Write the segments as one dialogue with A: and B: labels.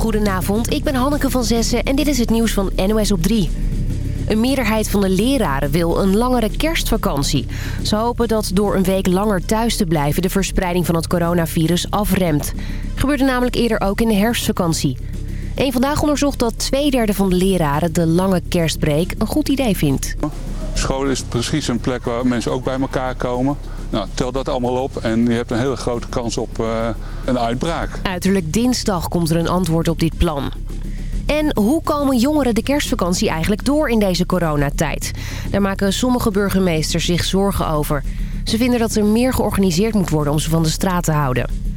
A: Goedenavond, ik ben Hanneke van Zessen en dit is het nieuws van NOS op 3. Een meerderheid van de leraren wil een langere kerstvakantie. Ze hopen dat door een week langer thuis te blijven de verspreiding van het coronavirus afremt. Gebeurde namelijk eerder ook in de herfstvakantie. Eén vandaag onderzocht dat twee derde van de leraren de lange kerstbreek een goed idee vindt.
B: School is precies een plek waar mensen ook bij elkaar komen. Nou, tel dat allemaal op en je hebt een hele grote kans op uh, een uitbraak.
A: Uiterlijk dinsdag komt er een antwoord op dit plan. En hoe komen jongeren de kerstvakantie eigenlijk door in deze coronatijd? Daar maken sommige burgemeesters zich zorgen over. Ze vinden dat er meer georganiseerd moet worden om ze van de straat te houden.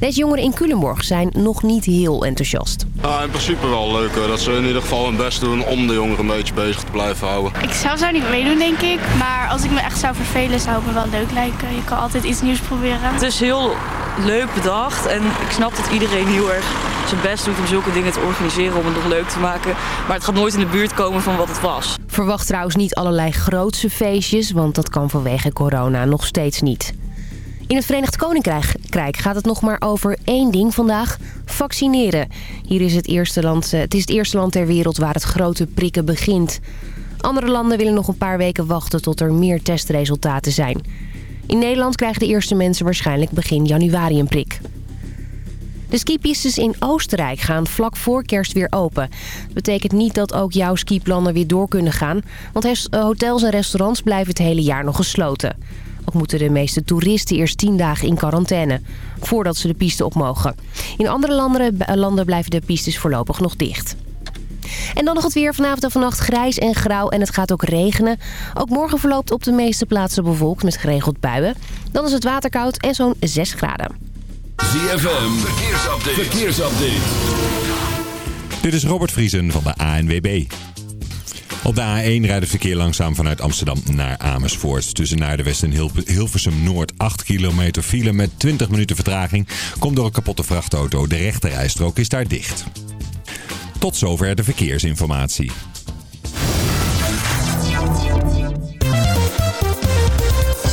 A: Deze jongeren in Culemborg zijn nog niet heel enthousiast.
C: Ja, in principe wel leuk dat ze in ieder geval hun best doen om de jongeren een beetje bezig te blijven houden.
D: Ik zou zo niet meedoen denk ik, maar als ik me echt zou vervelen zou het me wel leuk lijken. Je kan altijd iets nieuws proberen.
E: Het is heel leuk bedacht en ik snap dat iedereen heel erg zijn best doet om zulke dingen te organiseren om het nog leuk te maken. Maar het gaat nooit in de buurt komen van wat het was.
A: Verwacht trouwens niet allerlei grootse feestjes, want dat kan vanwege corona nog steeds niet. In het Verenigd Koninkrijk gaat het nog maar over één ding vandaag. Vaccineren. Hier is het, eerste land, het is het eerste land ter wereld waar het grote prikken begint. Andere landen willen nog een paar weken wachten tot er meer testresultaten zijn. In Nederland krijgen de eerste mensen waarschijnlijk begin januari een prik. De skipistes in Oostenrijk gaan vlak voor kerst weer open. Dat betekent niet dat ook jouw skiplannen weer door kunnen gaan. Want hotels en restaurants blijven het hele jaar nog gesloten. Ook moeten de meeste toeristen eerst 10 dagen in quarantaine... voordat ze de piste op mogen. In andere landen, landen blijven de pistes voorlopig nog dicht. En dan nog het weer vanavond en vannacht grijs en grauw en het gaat ook regenen. Ook morgen verloopt op de meeste plaatsen bewolkt met geregeld buien. Dan is het waterkoud en zo'n 6 graden.
F: ZFM, verkeersupdate. verkeersupdate.
G: Dit is Robert Vriesen van de ANWB. Op de A1 rijdt het verkeer langzaam vanuit Amsterdam naar Amersfoort. Tussen Naardenwest en Hilversum Noord 8 kilometer file met 20 minuten vertraging. Komt door een kapotte vrachtauto. De rechterrijstrook is daar dicht. Tot zover de verkeersinformatie.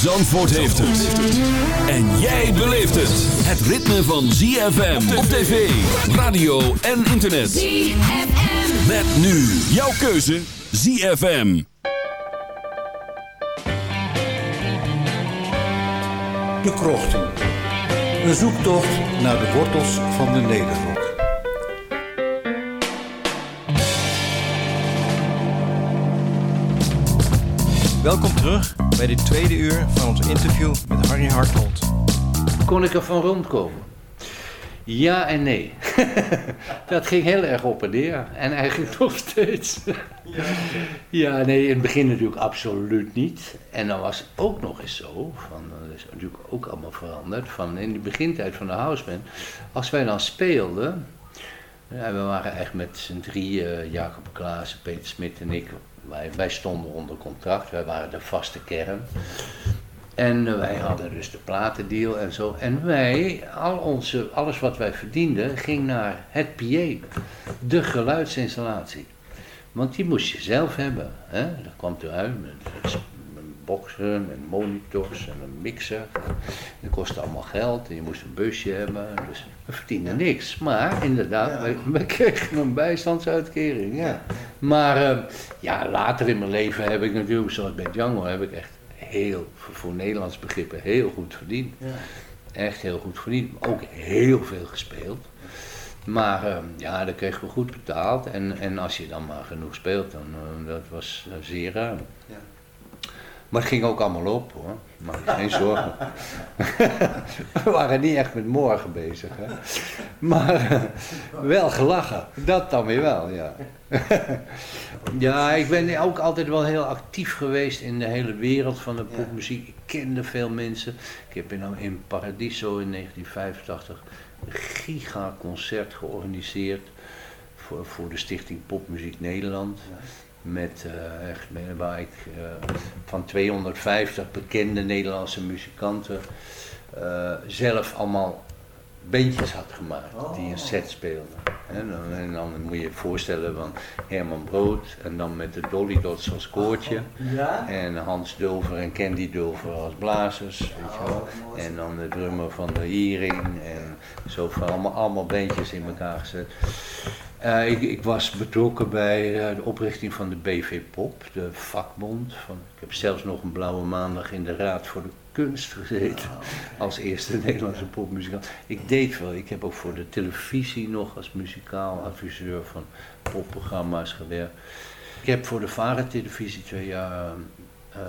F: Zandvoort heeft het. En jij beleeft het. Het ritme van ZFM op tv, radio en internet.
H: ZFM.
F: Met nu jouw keuze ZFM.
I: De Krochten. Een zoektocht naar de wortels van de Nederrok.
J: Welkom terug bij dit tweede uur van ons interview met Harry Harthold.
K: Kon ik er van rondkomen? Ja en nee. dat ging heel erg op en neer. En eigenlijk nog steeds. ja, nee, in het begin natuurlijk absoluut niet. En dan was het ook nog eens zo, van, dat is natuurlijk ook allemaal veranderd, van in de begintijd van de houseband, als wij dan speelden, we waren echt met z'n drieën, Jacob Klaassen, Peter Smit en ik, wij, wij stonden onder contract, wij waren de vaste kern. En eh, wij hadden dus de platendeal en zo. En wij, al onze, alles wat wij verdienden, ging naar het PA, de geluidsinstallatie. Want die moest je zelf hebben. Hè? Dat kwam eruit met, boxen, met monitors en een mixer. Dat kostte allemaal geld en je moest een busje hebben. Dus we verdienden niks. Maar inderdaad, we, we kregen een bijstandsuitkering. Ja. Maar eh, ja, later in mijn leven heb ik natuurlijk, zoals bij Django, heb ik echt heel, voor, Nederlands begrippen, heel goed verdiend.
I: Ja.
K: Echt heel goed verdiend. Ook heel veel gespeeld. Maar eh, ja, dat kregen we goed betaald. En, en als je dan maar genoeg speelt, dan eh, dat was eh, zeer ruim. Maar het ging ook allemaal op hoor. Maak je geen zorgen. we waren niet echt met morgen bezig. Hè? Maar eh, wel gelachen. Dat dan weer wel, ja. ja, ik ben ook altijd wel heel actief geweest in de hele wereld van de popmuziek. Ik kende veel mensen. Ik heb in, in Paradiso in 1985 een gigaconcert georganiseerd voor, voor de Stichting Popmuziek Nederland. Met eh, echt, waar ik eh, van 250 bekende Nederlandse muzikanten eh, zelf allemaal bandjes had gemaakt die een set speelden. En dan, en dan moet je je voorstellen van Herman Brood en dan met de Dolly Dots als koortje.
J: Ja?
K: En Hans Dulver en Candy Dulver als blazers. Weet je wel. En dan de drummer van de Hiering en zo van allemaal, allemaal bandjes in elkaar gezet. Eh, ik, ik was betrokken bij eh, de oprichting van de BV Pop, de vakbond. Van, ik heb zelfs nog een blauwe maandag in de Raad voor de Kunst gezeten. Als eerste Nederlandse popmuzikant. Ik deed wel, ik heb ook voor de televisie nog als muzikaal adviseur van popprogramma's gewerkt. Ik heb voor de Vara-televisie twee jaar eh,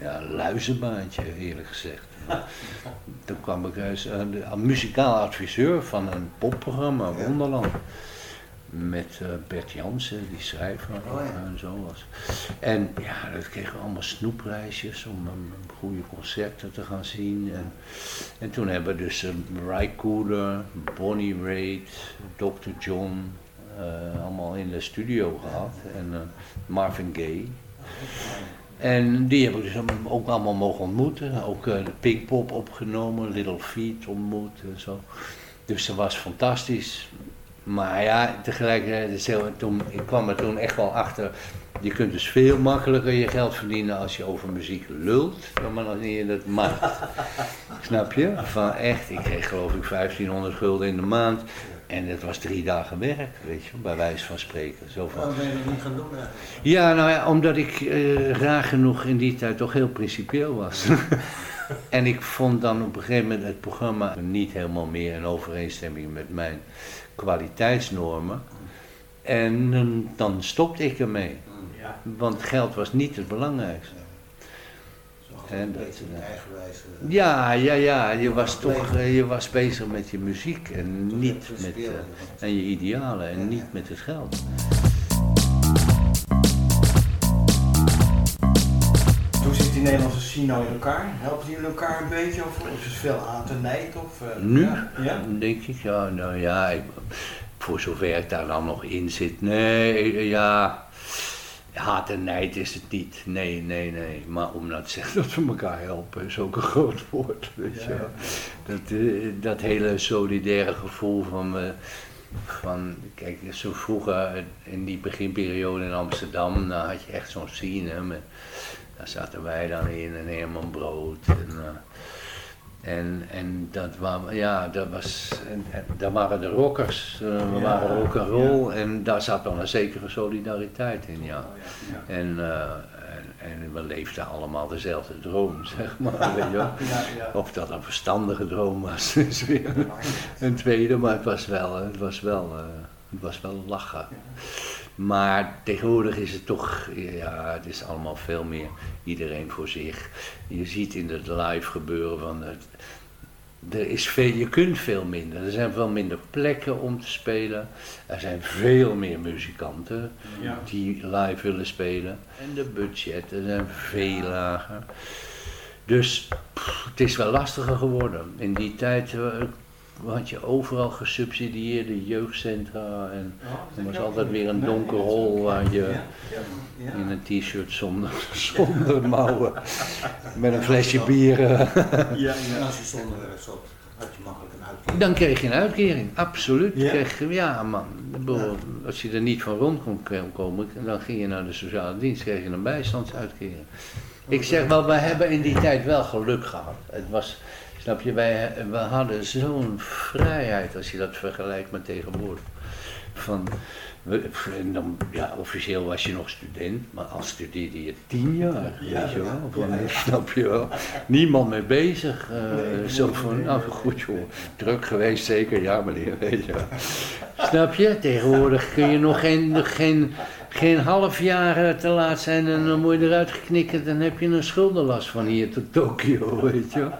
K: ja, luizenbaantje, eerlijk gezegd. Toen kwam ik als muzikaal adviseur van een popprogramma, Wonderland. Met eh, Bert Jansen, die schrijver
J: Oh, ja.
K: en zo was. En ja, dat kregen we allemaal snoepreisjes om um, goede concerten te gaan zien. En, en toen hebben we dus uh, Ry Cooder, Bonnie Raitt, Dr. John, eh, allemaal in de studio gehad. En eh, Marvin Gaye. En die heb ik dus ook allemaal mogen ontmoeten. Ook eh, de Pinkpop opgenomen, Little Feet ontmoet en zo. Dus dat was fantastisch. Maar ja, tegelijkertijd, is heel- toen, ik kwam er toen echt wel achter. Je kunt dus veel makkelijker je geld verdienen als je over muziek lult, dan maar wanneer je dat maakt. Snap je? Van echt, ik kreeg geloof ik 1500 gulden in de maand. En dat was drie dagen werk, weet je, bij wijze van spreken. Zo van,
J: Waarom ben je dat niet gaan doen eigenlijk?
K: ja, nou ja, omdat ik eh, raar genoeg in die tijd toch heel principieel was. en ik vond dan op een gegeven moment het programma niet helemaal meer in overeenstemming met mijn kwaliteitsnormen. En dan stopte ik ermee.
J: Ja.
K: Want geld was niet het belangrijkste. En dat, ja, ja, ja, je was toch eh, je was bezig met je muziek en niet met eh, en je idealen en niet met het geld.
J: Die Nederlandse nou in elkaar? Helpen die elkaar een beetje of is er veel haat en nijd? Of, eh,
K: Nu?
J: Ja? ja?
K: Denk ik, ja, nou ja, ik, voor zover ik daar dan nog in zit. Nee, ja, haat en nijd is het niet. Nee, nee, nee. Maar om nou te zeggen dat we elkaar helpen is ook een groot woord. Weet je. Dat, eh, dat hele solidaire gevoel van, eh, van, kijk, zo vroeger in die beginperiode in Amsterdam, dan had je echt zo'n scene. Met, daar zaten wij dan in en Herman Brood. En, eh, en, en dat, wa- ja, dat was, en, waren de rockers, eh, we
J: Ja,
K: waren rock and roll en daar zat dan een zekere solidariteit in, ja.
J: ja.
K: En, eh, en, en we leefden allemaal dezelfde droom, zeg maar. weet je wel.
J: Ja, ja.
K: Of dat een verstandige droom was, is weer een, tweede, maar het was wel, het was wel, het was wel lachen. Maar tegenwoordig is het toch, ja, het is allemaal veel meer iedereen voor zich. Je ziet in het live gebeuren van het, er is veel, je kunt veel minder. Er zijn veel minder plekken om te spelen. Er zijn veel meer muzikanten
J: Ja.
K: die live willen spelen. En de budgetten zijn veel lager. Dus pff, het is wel lastiger geworden. In die tijd eh, had je overal gesubsidieerde jeugdcentra. En er was altijd weer een donker hol waar je
J: Ja.
K: in een t-shirt zonder, zonder mouwen met een flesje bier. eh,
J: Ja,
I: En als je zonder werk zat, had je makkelijk een uitkering.
K: Dan kreeg je een uitkering, absoluut.
I: Ja?
K: Kreeg je- ja man, als je er niet van rond kon komen, dan ging je naar de sociale dienst, kreeg je een bijstandsuitkering. Ik zeg wel, we hebben in die tijd wel geluk gehad. Het was Snap je, wij, we hadden zo'n vrijheid als je dat vergelijkt met tegenwoordig. Van, we- dan, ja, officieel was je nog student, maar als studeerde je tien jaar, weet je wel. Snap je wel? Niemand mee bezig. eh, zo van, nou goed joh, druk geweest zeker, ja meneer, weet je wel. Snap je? Tegenwoordig kun je nog geen, geen, geen half jaar eh, te laat zijn en dan word je eruit geknikkerd. Dan heb je een schuldenlast van hier tot Tokio, weet je wel.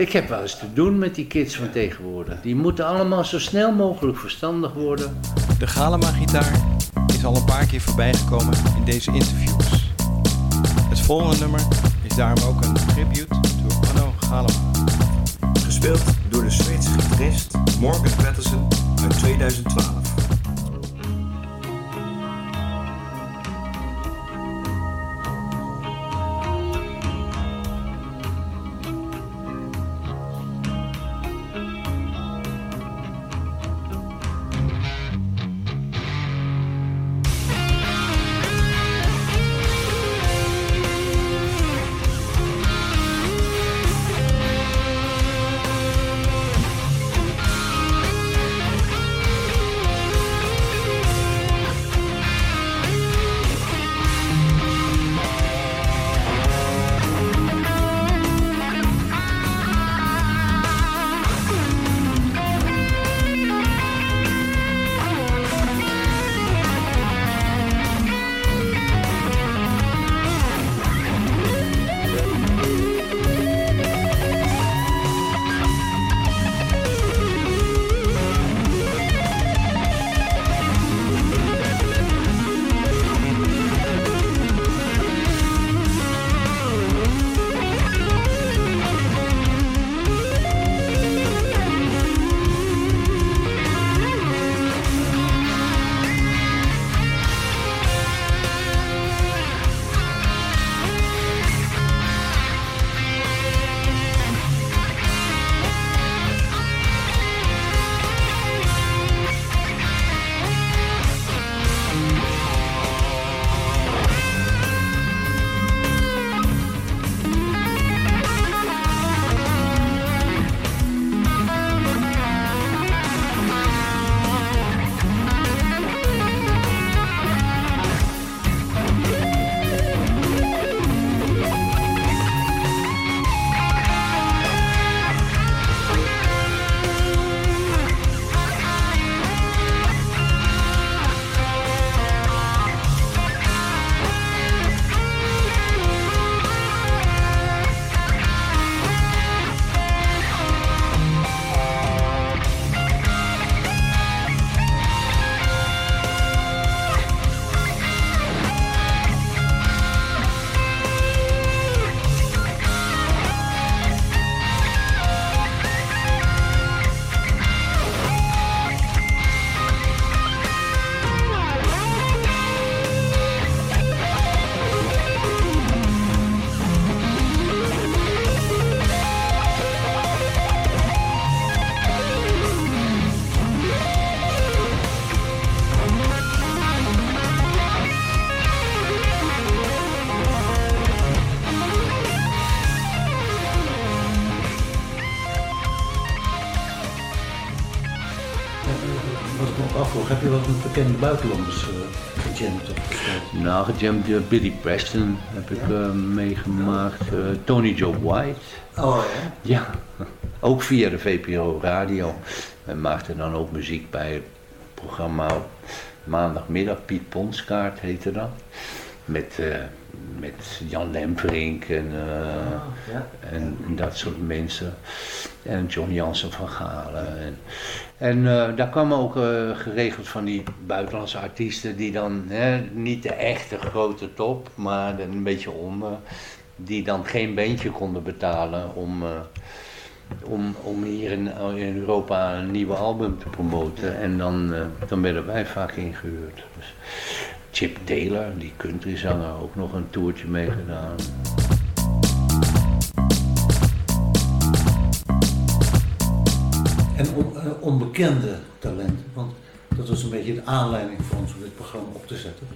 K: Ik heb wel eens te doen met die kids van tegenwoordig. Die moeten allemaal zo snel mogelijk verstandig worden.
J: De Galema-gitaar is al een paar keer voorbijgekomen in deze interviews. Het volgende nummer is daarom ook een tribute to Anno Galema.
L: Gespeeld door de Zweedse gitarist Morgan Patterson uit 2012.
I: Bekende buitenlanders eh gejamd?
K: Nou, gejamd, eh, Billy Preston heb ik eh, meegemaakt. Tony Joe White.
I: Oh ja?
K: Ja, ook via de VPRO Radio. Wij maakten dan ook muziek bij het programma maandagmiddag. Piet Ponskaart heette dat. Met, met Jan Lembrink en, eh,
I: ja.
K: en dat soort mensen. En John Jansen van Galen. En, eh, daar kwamen ook eh, geregeld van die buitenlandse artiesten die dan hè, niet de echte grote top, maar een beetje onder. Die dan geen bandje konden betalen om, eh, om, om hier in, in Europa een nieuwe album te promoten. En dan, dan werden wij vaak ingehuurd. Dus Chip Taylor, die countryzanger, ook nog een toertje meegedaan.
I: En on- eh, onbekende talenten, want dat was een beetje de aanleiding voor ons om dit programma op te zetten.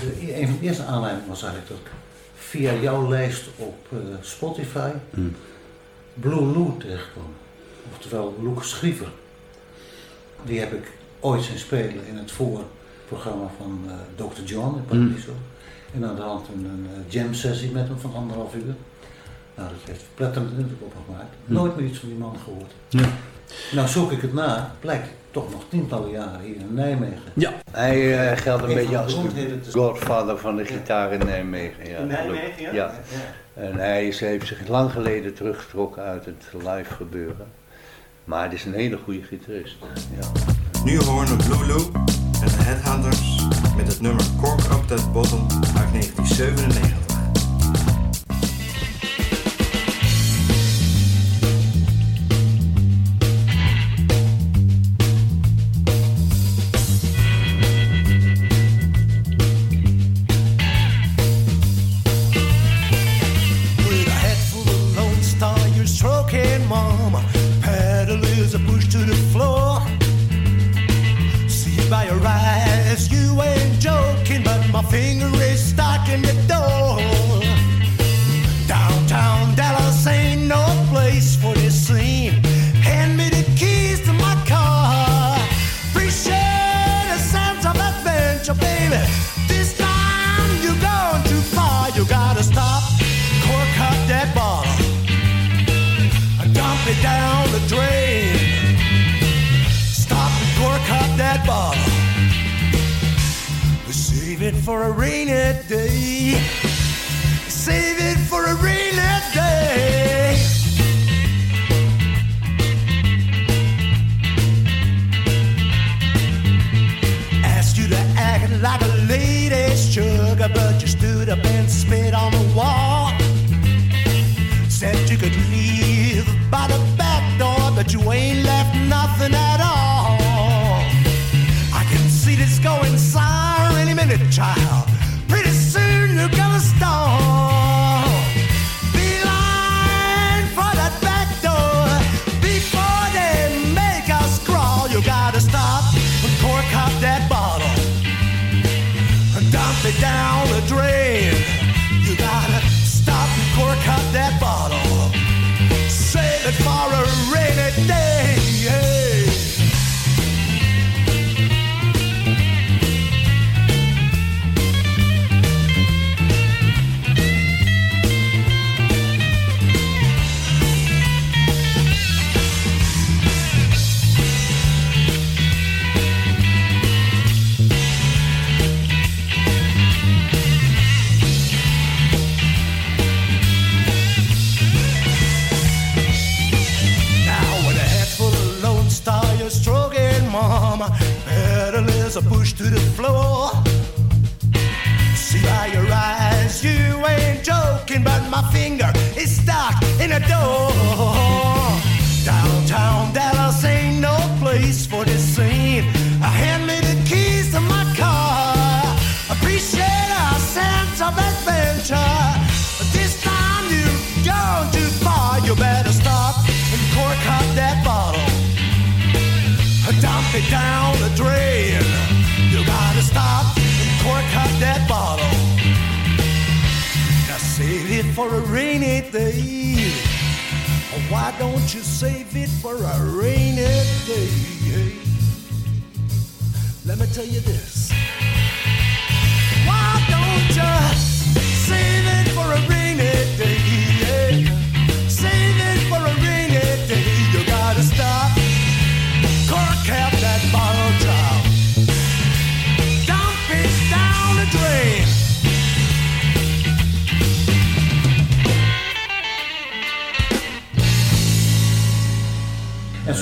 I: De, een van de eerste aanleidingen was eigenlijk dat via jouw lijst op eh, Spotify Blue Lou tegengekomen. Oftewel Lucas Schriever. Die heb ik ooit zien spelen in het voorprogramma van eh, Dr. John in Paradiso. En aan de hand een, een jam sessie met hem van anderhalf uur. Nou, dat heeft verpletterend indruk op me gemaakt. Nooit meer iets van die man gehoord.
K: Ja.
I: Nou zoek ik het na, blijkt toch nog tientallen jaren hier in Nijmegen.
K: Ja.
M: Hij eh, geldt een beetje als de godfather van de gitaar in Nijmegen. Ja,
N: In Nijmegen, ja?
M: ja. En hij is, heeft zich lang geleden teruggetrokken uit het live gebeuren. Maar het is een hele goede gitarist. Ja.
O: Nu horen we Blue Lou en de Headhunters met het nummer Cork Up That Bottom uit 1997.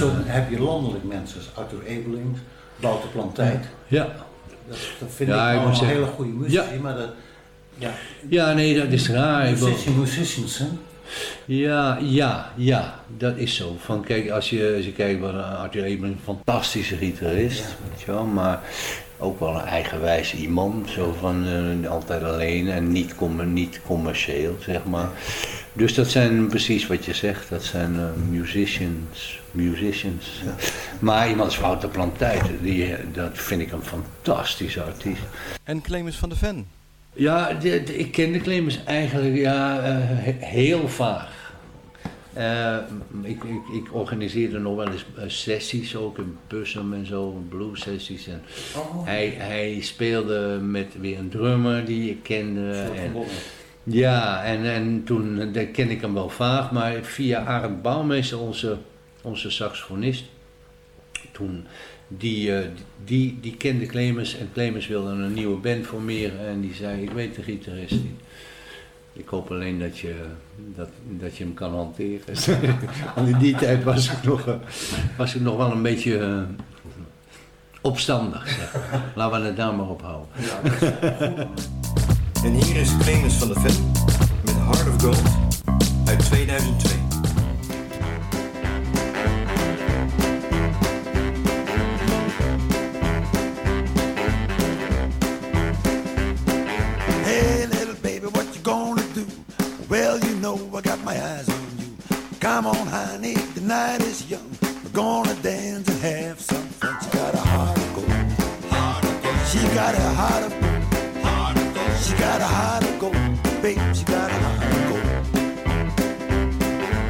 I: Zo heb je landelijk mensen, als Arthur Ebeling, Wouter Plantijn.
K: Ja.
I: Dat, dat vind
K: Ja,
I: ik allemaal
K: zeggen-
I: hele goede muzici,
K: Ja.
I: maar dat... Ja,
K: Ja, nee, dat is raar.
I: Musician, musicians, hè?
K: Ja, ja, ja, dat is zo. Van, kijk, als je, als je kijkt, wat een Arthur Ebeling, een fantastische gitarist, weet je wel, maar ook wel een eigenwijs iemand, zo van eh, altijd alleen en niet, com niet commercieel, zeg maar. Dus dat zijn precies wat je zegt, dat zijn eh, musicians, musicians. Maar iemand als Wouter Plantijt, die, dat vind ik een fantastische artiest.
J: En Clemens van de Ven.
K: Ja, de- de- ik ken de Clemens eigenlijk ja, eh, he- heel vaag. Eh, ik, ik, ik organiseerde nog wel eens eh, sessies, ook in Bussum en zo, blues sessies. En
I: Oh.
K: hij, hij speelde met weer een drummer die ik kende. En, ja, en, en toen eh, daar ken ik hem wel vaag, maar via Arend Bouwmeester, onze, onze saxofonist, toen, die, die, die kende Clemens en Clemens wilde een nieuwe band formeren en die zei, ik weet de gitarist niet. Ik hoop alleen dat je, dat, dat je hem kan hanteren. Want in die tijd was ik nog, eh, was ik nog wel een beetje eh, opstandig. Zeg. Laten we het daar maar op houden.
O: En hier is Clemens van de Ven met Heart of Gold uit 2002.
P: Well, you know I got my eyes on you. Come on, honey, the night is young. We're gonna dance and have some fun. She got a heart of gold. She got a heart of gold. She got a heart of gold. Babe, she got a heart of gold.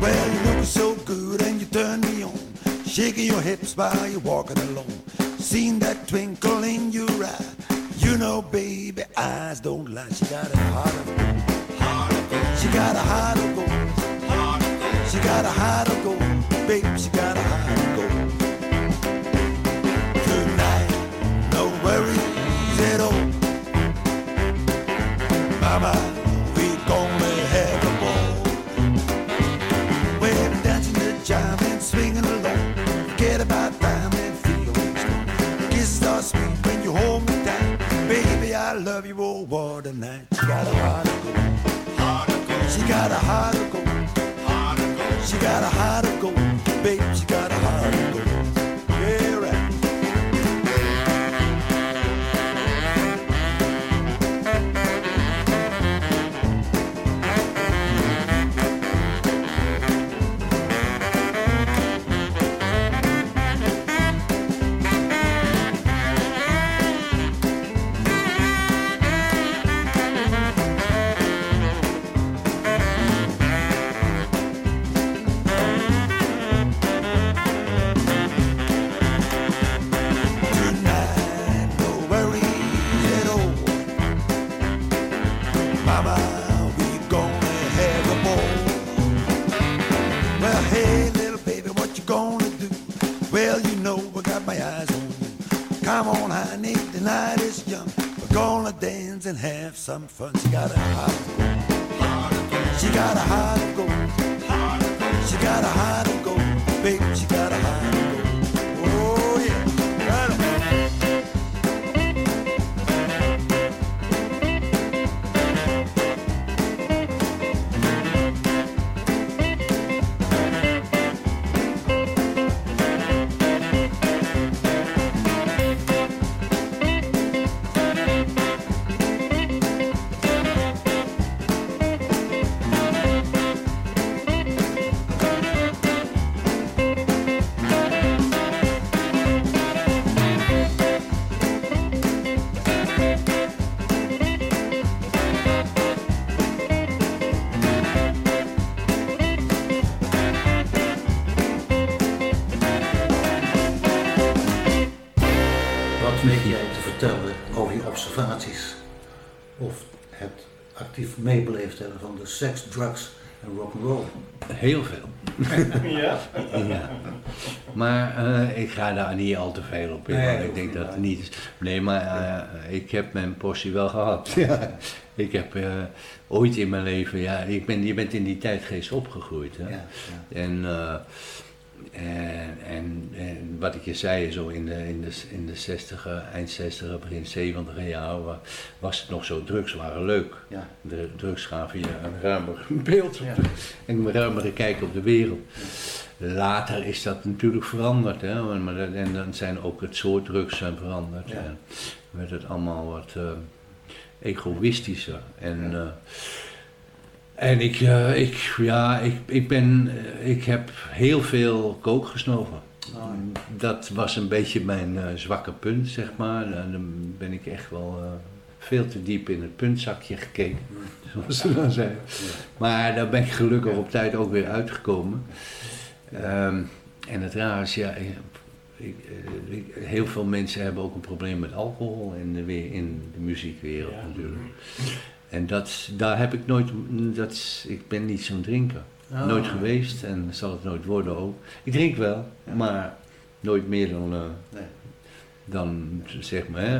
P: Well, you look so good and you turn me on. Shaking your hips while you're walking along. Seeing that twinkle in your eye. You know, baby, eyes don't lie. She got a heart of gold. She got a heart of gold. She got a heart of gold. Babe, she got a heart of gold. Tonight, no worries at all. Mama, we gonna have a ball. We're dancing the jive and swinging along. Forget about time and feel always Kisses are sweet when you hold me tight. Baby, I love you, oh, what a night. She got a heart. She got a heart of gold. Heart of gold. She got a heart of gold. Babe, she got a heart of gold. Come on, honey, the night is young. We're gonna dance and have some fun. She got a heart of gold. She got a heart of gold. She got a heart of gold. Baby, she got a heart
I: meebeleefd hebben van de seks, drugs en rock'n'roll?
K: Heel veel.
I: Ja?
K: ja. Maar eh, ik ga daar niet al te veel op in.
I: Nee,
K: want
I: dat
K: ik denk dat
I: niet.
K: het niet is. Nee, maar eh, ik heb mijn portie wel gehad. Ja. Ik heb eh, ooit in mijn leven, ja, ik ben, je bent in die tijdgeest opgegroeid. Hè?
I: Ja,
K: En, eh, en, en, en wat ik je zei, zo in de, in de, in de 60 eind 60 begin 70 jaar wa- was het nog zo, drugs waren leuk.
I: Ja.
K: De drugs gaven je een ruimer beeld de- en een ruimere kijk op de wereld. Later is dat natuurlijk veranderd. Hè? En dan zijn ook het soort drugs zijn veranderd.
I: Ja.
K: En werd het allemaal wat eh, egoïstischer. En, eh, en ik, eh, ik, ja, ik, ik, ben, eh, ik heb heel veel kook gesnoven.
I: Oh,
K: Dat was een beetje mijn eh, zwakke punt, zeg maar. En dan ben ik echt wel veel te diep in het puntzakje gekeken, zoals ze dan zeggen. Maar daar ben ik gelukkig op tijd ook weer uitgekomen. Ehm, en het raar is, ja, ik- heel veel mensen hebben ook een probleem met alcohol in de, weer- in de muziekwereld natuurlijk. En dat, daar heb ik nooit, dat, is- ik ben niet zo'n drinker.
I: Oh.
K: Nooit geweest en zal het nooit worden ook. Ik drink wel, maar nooit meer dan, eh,
I: Nee.
K: Dan zeg maar. Hè,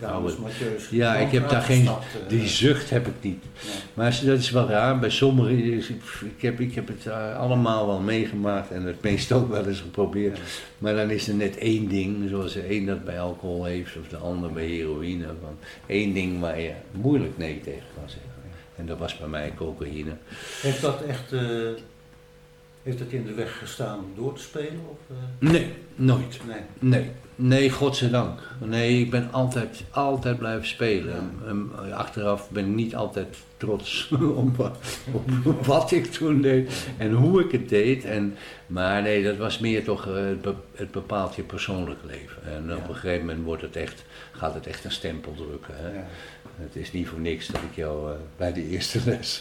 I: Ja,
K: oude-
I: dus Mathieu's
K: ja, ik heb daar geen,
I: uitgestapt, eh.
K: die zucht heb ik niet. Maar dat is wel raar, bij sommigen, ik heb, ik heb het eh, allemaal wel meegemaakt en het meest ook wel eens geprobeerd. Maar dan is er net één ding, zoals de een dat bij alcohol heeft of de ander bij heroïne. Van één ding waar je moeilijk nee tegen kan zeggen. En dat was bij mij cocaïne.
I: Heeft dat echt eh, heeft dat in de weg gestaan door te spelen? Of, eh?
K: Nee, nooit.
I: Nee.
K: Nee, nee, godzijdank. Nee, ik ben altijd, altijd blijven spelen. En, eh, achteraf ben ik niet altijd trots op, wa- op wat ik toen deed en hoe ik het deed. En, maar nee, dat was meer toch, eh, het, be- het bepaalt je persoonlijk leven. En op een gegeven moment wordt het echt, gaat het echt een stempel drukken. Hè? Het is niet voor niks dat ik jou eh, bij de eerste les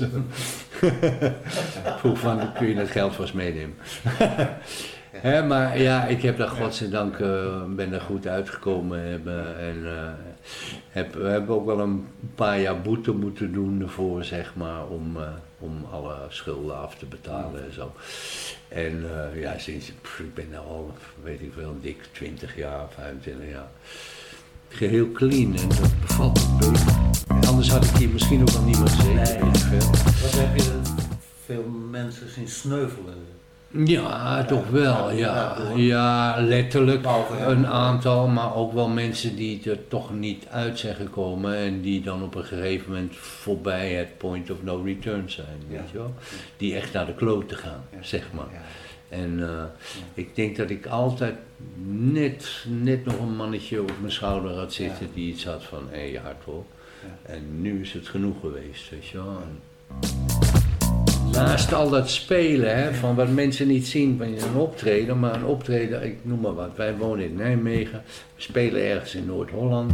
K: vroeg van, kun je het geld vast meenemen? Maar ja, ik heb daar godzijdank, eh ben er goed uitgekomen hebben en eh, heb, we hebben ook wel een paar jaar boete moeten doen ervoor, zeg maar, om, eh, om alle schulden af te betalen en zo. En eh, ja, sinds, pff, ik ben nou al, weet ik veel, dik 20 jaar, 25 jaar. Geheel clean en dat bevalt me beter. Anders had ik hier misschien ook wel niemand gezeten, ik veel.
I: Wat heb je veel mensen zien sneuvelen?
K: Ja, toch wel. Ja, ja letterlijk een aantal, maar ook wel mensen die er toch niet uit zijn gekomen en die dan op een gegeven moment voorbij het point of no return zijn, weet je wel. Die echt naar de kloten gaan, zeg maar. En eh, ik denk dat ik altijd net, net nog een mannetje op mijn schouder had zitten die iets had van, hé, hey, hard op. En nu is het genoeg geweest, weet je wel. En Naast al dat spelen, hè, van wat mensen niet zien van een optreden, maar een optreden, ik noem maar wat. Wij wonen in Nijmegen, we spelen ergens in Noord-Holland.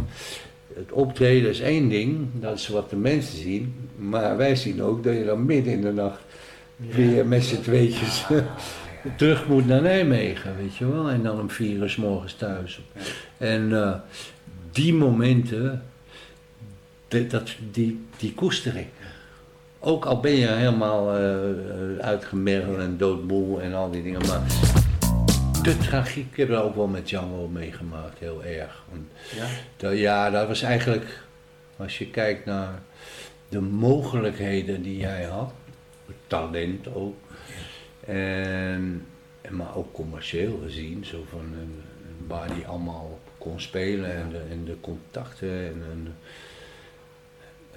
K: Het optreden is één ding, dat is wat de mensen zien, maar wij zien ook dat je dan midden in de nacht weer met z'n tweetjes terug moet naar Nijmegen, weet je wel. En dan om vier uur 's morgens thuis. En eh, die momenten, dat, die, die koester ik. Ook al ben je helemaal eh, eh, uitgemergeld en doodmoe en al die dingen, maar de tragiek heb ik ook wel met Django meegemaakt, heel erg.
I: Ja?
K: dat, ja, dat was eigenlijk, als je kijkt naar de mogelijkheden die jij had, het talent ook, en, maar ook commercieel gezien, zo van eh, waar die allemaal kon spelen en de, en de contacten en, en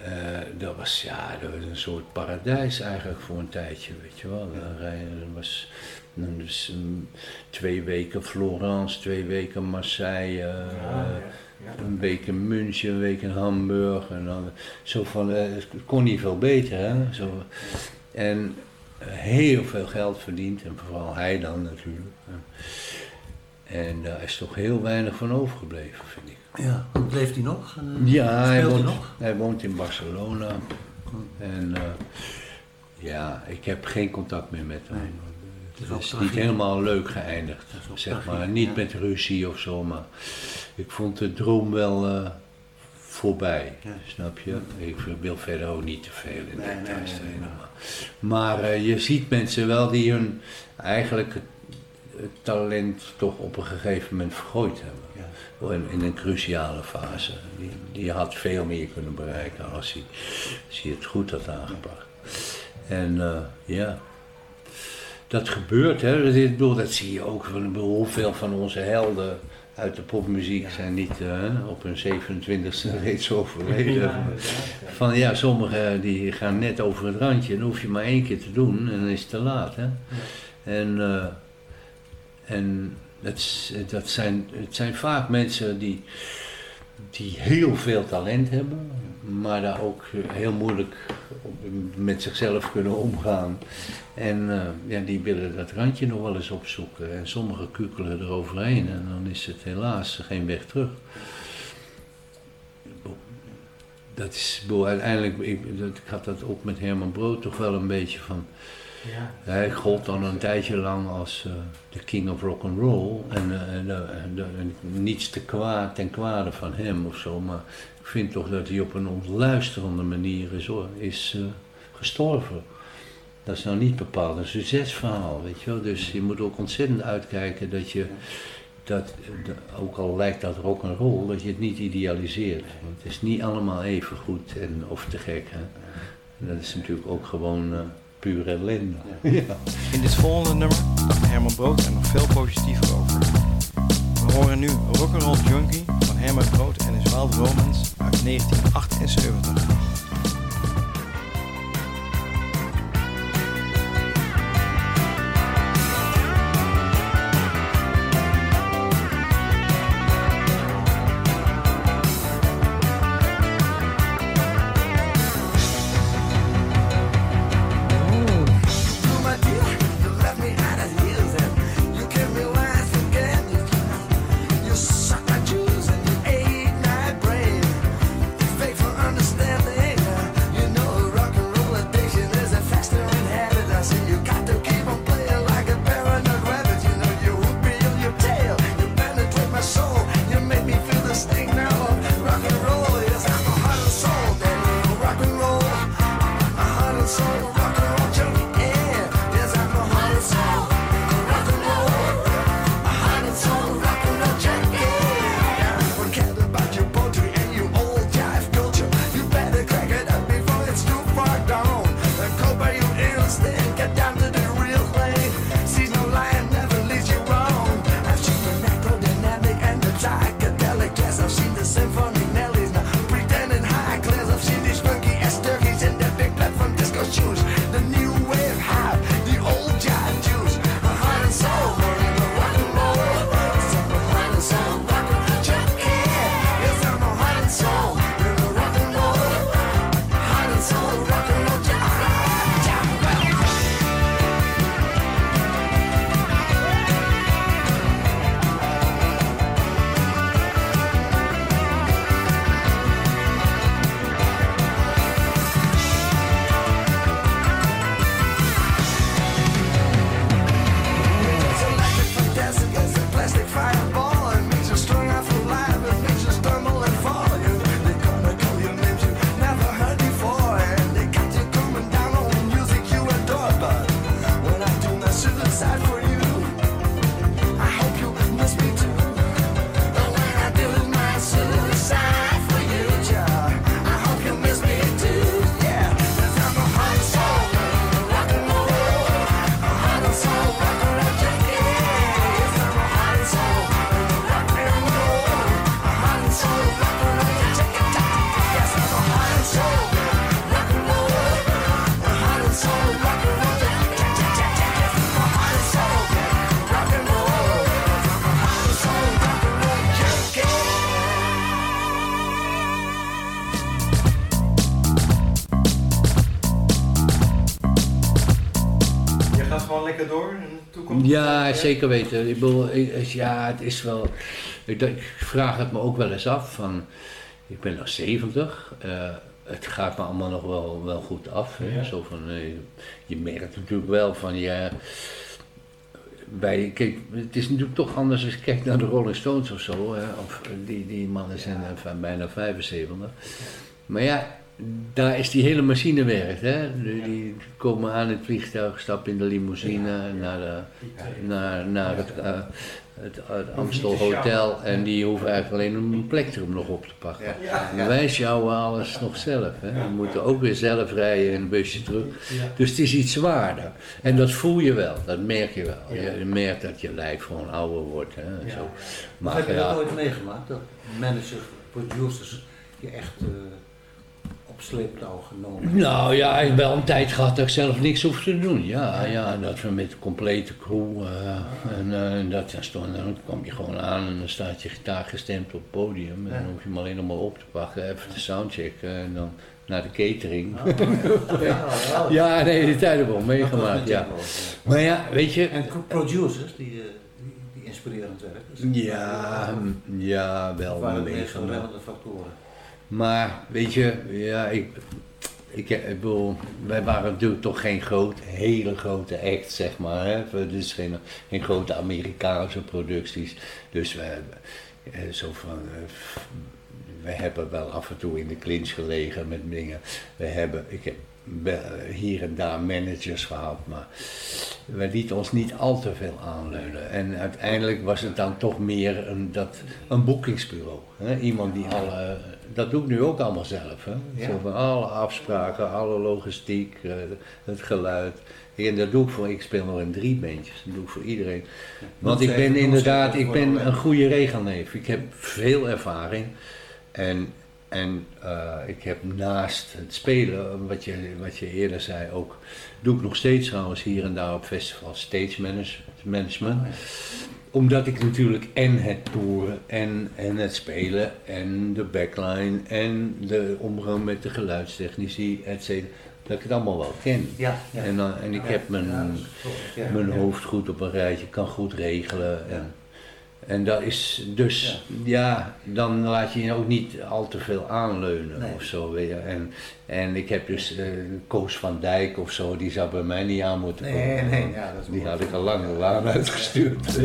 K: eh, dat was ja, dat was een soort paradijs eigenlijk voor een tijdje, weet je wel. Dan was dus twee weken Florence, twee weken Marseille, eh, een week in München, een week in Hamburg. En dan, zo van, eh, het kon niet veel beter, hè. Zo, en heel veel geld verdiend, en vooral hij dan natuurlijk. En daar is toch heel weinig van overgebleven, vind ik.
I: Ja, want leeft hij nog? Eh,
K: Ja, hij woont,
I: nog?
K: hij woont in Barcelona. En eh, ja, ik heb geen contact meer met hem.
I: is
K: Het is niet helemaal leuk geëindigd, zeg maar. Niet
I: ja.
K: met ruzie of zo, maar ik vond de droom wel eh, voorbij, snap je? Ik wil verder ook niet te veel in
I: Nee,
K: details
I: nee.
K: maar, maar je ziet mensen wel die hun eigenlijk het, het talent toch op een gegeven moment vergooid hebben. In, in een cruciale fase. Die, die had veel meer kunnen bereiken als hij, als hij het goed had aangepakt. En eh, ja, dat gebeurt, hè. Ik bedoel, dat zie je ook. Hoeveel van onze helden uit de popmuziek zijn niet eh, op hun 27e reeds overleden.
I: Ja,
K: Van ja, sommigen die gaan net over het randje. Dan hoef je maar één keer te doen en dan is het te laat. Hè? En, eh, en het, is- dat zijn, zijn vaak mensen die, die heel veel talent hebben, maar daar ook heel moeilijk met zichzelf kunnen omgaan. En eh, ja, die willen dat randje nog wel eens opzoeken. En sommigen kukelen eroverheen en dan is het helaas geen weg terug. dat is, uiteindelijk, ik, dat, ik had dat ook met Herman Brood toch wel een beetje van.
J: Ja.
K: Hij gold dan een tijdje lang als eh, de king of rock and roll en, eh, eh, niets te kwaad ten kwade van hem of zo, maar ik vind toch dat hij op een ontluisterende manier is, is gestorven. Dat is nou niet bepaald een succesverhaal, weet je wel. Dus je moet ook ontzettend uitkijken dat je, dat, ook al lijkt dat rock and roll, dat je het niet idealiseert. Want het is niet allemaal even goed en, of te gek. Hè. Dat is natuurlijk ook gewoon pure ellende. Ja.
O: In dit volgende nummer dacht Herman Brood er nog veel positiever over. We horen nu Rock'n'Roll Junkie van Herman Brood en his Wild Romance uit 1978.
K: Zeker weten. Ik bedoel, ja, het is wel. Ik, vraag het me ook wel eens af. Van, ik ben nog 70. eh, het gaat me allemaal nog wel, wel goed af.
J: Ja.
K: Zo van, eh, je merkt natuurlijk wel van ja. Bij, kijk, het is natuurlijk toch anders als je kijkt naar de Rolling Stones of zo. Hè? Of, die, die mannen zijn eh, van bijna 75. Maar ja, daar is die hele machine werkt. Hè? Die, die komen aan het vliegtuig, stappen in de limousine naar, de, naar, naar het, eh, het, het Amstel Hotel. En die hoeven eigenlijk alleen een plektrum nog op te pakken. En wij sjouwen alles nog zelf. Hè? We moeten ook weer zelf rijden in een busje terug. Dus het is iets zwaarder. En dat voel je wel, dat merk je wel. Je, merkt dat je lijf gewoon ouder wordt. Hè? en Zo.
I: Maar heb je
K: ja,
I: dat ooit meegemaakt? Dat managers, producers je echt eh, op sleeptouw genomen
K: Nou ja, ik heb wel een tijd gehad dat ik zelf niks hoef te doen. Ja, ja dat we met de complete crew. eh, en eh, dat, dan, stond, dan kom je gewoon aan en dan staat je gitaar gestemd op het podium. En dan hoef je hem alleen nog maar op te pakken, even de soundchecken en dan naar de catering.
I: ja, ja.
K: ja, nee, die tijd heb ik wel meegemaakt. Ja. Maar ja, weet je.
I: En producers die, eh, die, inspirerend werken. Dus
K: Ja, ja, wel
I: waren meer
K: meegemaakt.
I: veranderde factoren?
K: Maar weet je, ja, ik, ik, ik bedoel, wij waren natuurlijk toch geen groot, hele grote act, zeg maar. Hè? Dus geen, geen grote Amerikaanse producties. Dus we hebben eh, zo van. eh, we hebben wel af en toe in de clinch gelegen met dingen. We hebben, ik heb wel hier en daar managers gehad, maar we lieten ons niet al te veel aanleunen. En uiteindelijk was het dan toch meer een, dat, een boekingsbureau. Hè? Iemand die alle, dat doe ik nu ook allemaal zelf. Hè?
I: Ja.
K: Zo van alle afspraken, alle logistiek, eh, het geluid. En dat doe ik voor, ik speel nog in drie bandjes, dat doe ik voor iedereen. Want ik ben inderdaad, ik ben een goede regelneef. Ik heb veel ervaring. En, en eh, ik heb naast het spelen, wat je, wat je eerder zei, ook doe ik nog steeds trouwens hier en daar op festivals stage manage- management. Omdat ik natuurlijk en het toeren en, en het spelen en de backline en de omgang met de geluidstechnici, et dat ik het allemaal wel ken.
I: Ja, ja.
K: En, dan- en ik heb mijn,
I: ja,
K: mijn hoofd goed op een rijtje, kan goed regelen. En, en dat is dus, ja. dan laat je je ook niet al te veel aanleunen
I: Nee.
K: of zo. Weet je. En, en ik heb dus eh, Koos van Dijk of zo, die zou bij mij niet aan moeten
I: Nee,
K: komen.
I: nee, ja, dat is
K: die had ik al lang de laan uitgestuurd.